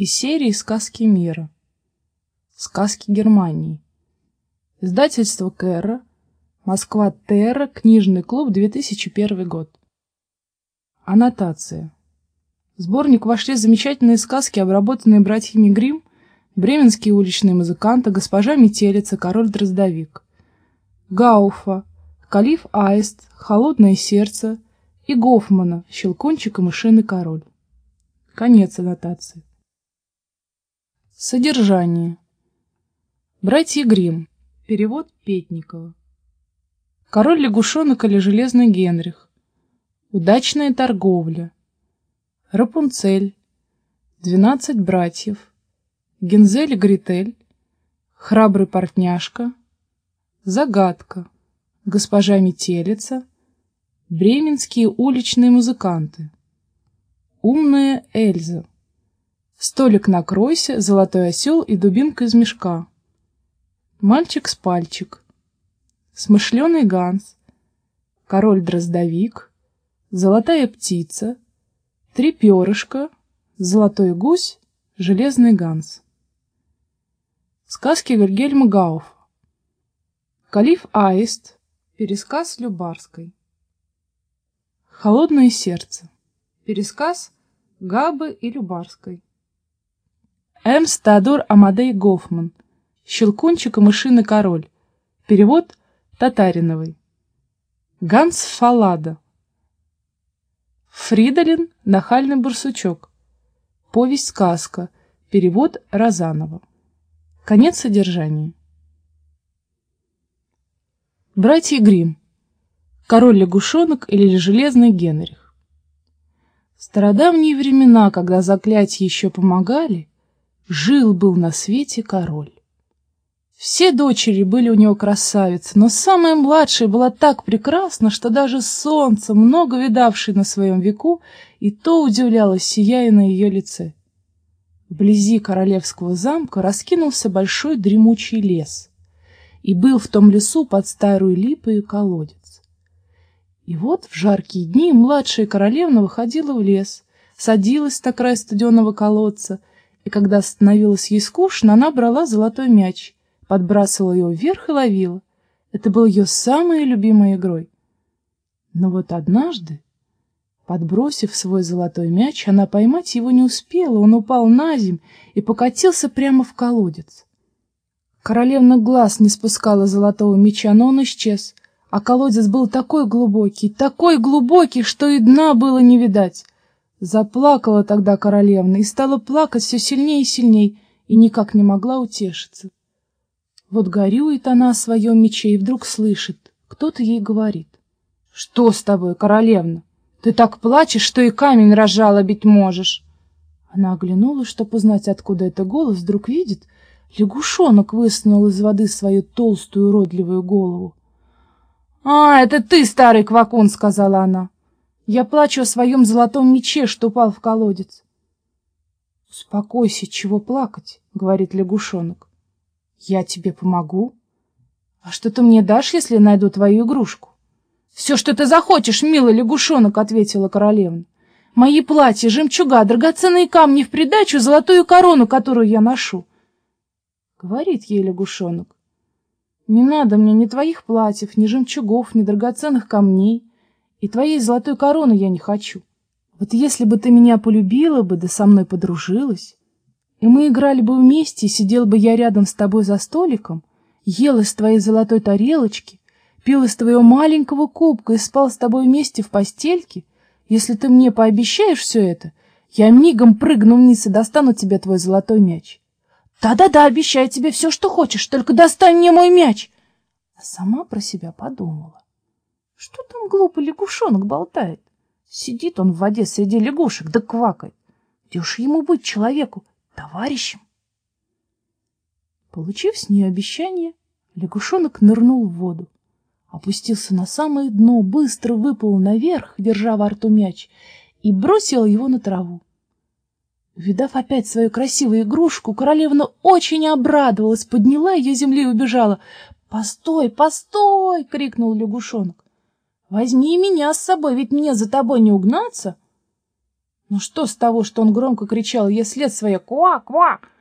из серии «Сказки мира». Сказки Германии. Издательство Кэра. Москва Терра. Книжный клуб. 2001 год. Аннотация. В сборник вошли замечательные сказки, обработанные братьями Гримм, бременские уличные музыканты, госпожа Метелица, король Дроздовик, Гауфа, Калиф Аист, Холодное сердце и Гофмана, Щелкунчик и Мышиный король. Конец аннотации. Содержание. Братья Гримм. Перевод Петникова. Король лягушонок или Железный Генрих. Удачная торговля. Рапунцель. Двенадцать братьев. Гензель и Гритель. Храбрый портняшка. Загадка. Госпожа Метелица. Бременские уличные музыканты. Умная Эльза. Столик накройся, золотой осел и дубинка из мешка. Мальчик с пальчик. Смышленый Ганс. Король-дроздовик. Золотая птица. Три перышка. Золотой гусь. Железный Ганс. Сказки Вильгельма Гауфа. Калиф Аист. Пересказ Любарской. Холодное сердце. Пересказ Габы и Любарской. Эрнст Теодор Амадей Гофман. Щелкунчик и мышиный король. Перевод Татариновой. Ганс Фалада. Фридолин Нахальный барсучок. Повесть-сказка. Перевод Розанова. Конец содержания. Братья Гримм. Король-лягушонок или Железный Генрих. В стародавние времена, когда заклятия еще помогали, Жил-был на свете король. Все дочери были у него красавицы, но самая младшая была так прекрасна, что даже солнце, много видавшее на своем веку, и то удивлялось, сияя на ее лице. Вблизи королевского замка раскинулся большой дремучий лес, и был в том лесу под старую липою колодец. И вот в жаркие дни младшая королевна выходила в лес, садилась на край студеного колодца — и когда становилось ей скучно, она брала золотой мяч, подбрасывала его вверх и ловила. Это был ее самой любимой игрой. Но вот однажды, подбросив свой золотой мяч, она поймать его не успела, он упал на земь и покатился прямо в колодец. Королевна глаз не спускала золотого мяча, но он исчез, а колодец был такой глубокий, такой глубокий, что и дна было не видать. Заплакала тогда королевна и стала плакать все сильнее и сильнее, и никак не могла утешиться. Вот горюет она о своем мече и вдруг слышит, кто-то ей говорит. — Что с тобой, королевна? Ты так плачешь, что и камень разжалобить можешь. Она оглянулась, чтобы узнать, откуда это голос, вдруг видит, лягушонок высунул из воды свою толстую уродливую голову. — А, это ты, старый квакун, — сказала она. Я плачу о своем золотом мече, что упал в колодец. — Успокойся, чего плакать, — говорит лягушонок. — Я тебе помогу. — А что ты мне дашь, если найду твою игрушку? — Все, что ты захочешь, милый лягушонок, — ответила королевна. — Мои платья, жемчуга, драгоценные камни в придачу, золотую корону, которую я ношу. Говорит ей лягушонок. — Не надо мне ни твоих платьев, ни жемчугов, ни драгоценных камней. И твоей золотой короны я не хочу. Вот если бы ты меня полюбила бы, да со мной подружилась, и мы играли бы вместе, и сидел бы я рядом с тобой за столиком, ел из твоей золотой тарелочки, пил из твоего маленького кубка и спал с тобой вместе в постельке, если ты мне пообещаешь все это, я мигом прыгну вниз и достану тебе твой золотой мяч. Да-да-да, обещаю тебе все, что хочешь, только достань мне мой мяч. А сама про себя подумала. Что там глупый лягушонок болтает? Сидит он в воде среди лягушек, да квакает. Где уж ему быть человеку, товарищем? Получив с нее обещание, лягушонок нырнул в воду, опустился на самое дно, быстро выплыл наверх, держа во рту мяч, и бросил его на траву. Видав опять свою красивую игрушку, королевна очень обрадовалась, подняла ее земли и убежала. «Постой, постой!» — крикнул лягушонок. Возьми меня с собой, ведь мне за тобой не угнаться. Но что с того, что он громко кричал, ей след своя «Ква! Ква!»